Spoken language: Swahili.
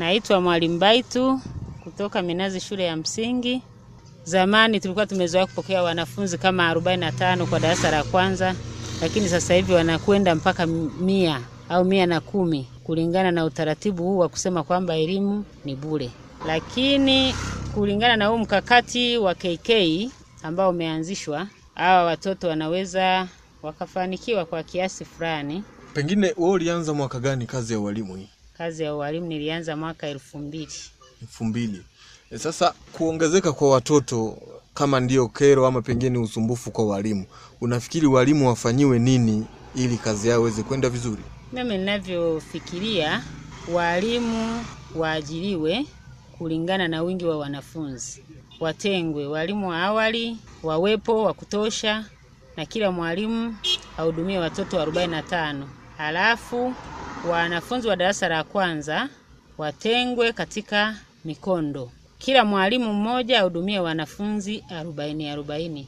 Naitwa Mwalimu Baitu kutoka Minazi shule ya msingi. Zamani tulikuwa tumezoea kupokea wanafunzi kama 45 kwa darasa la kwanza, lakini sasa hivi wanakwenda mpaka mia au mia na kumi kulingana na utaratibu huu wa kusema kwamba elimu ni bure. Lakini kulingana na huu mkakati wa KK ambao umeanzishwa, hawa watoto wanaweza wakafanikiwa kwa kiasi fulani. Pengine wewe ulianza mwaka gani kazi ya ualimu hii? Kazi ya ualimu nilianza mwaka elfu mbili. elfu mbili. E, Sasa kuongezeka kwa watoto kama ndio kero ama pengine usumbufu kwa walimu, unafikiri walimu wafanyiwe nini ili kazi yao iweze kwenda vizuri? Mimi ninavyofikiria, walimu waajiriwe kulingana na wingi wa wanafunzi, watengwe walimu wa awali wawepo wa kutosha, na kila mwalimu ahudumie watoto 45. Halafu wanafunzi wa darasa la kwanza watengwe katika mikondo, kila mwalimu mmoja ahudumie wanafunzi 40 40.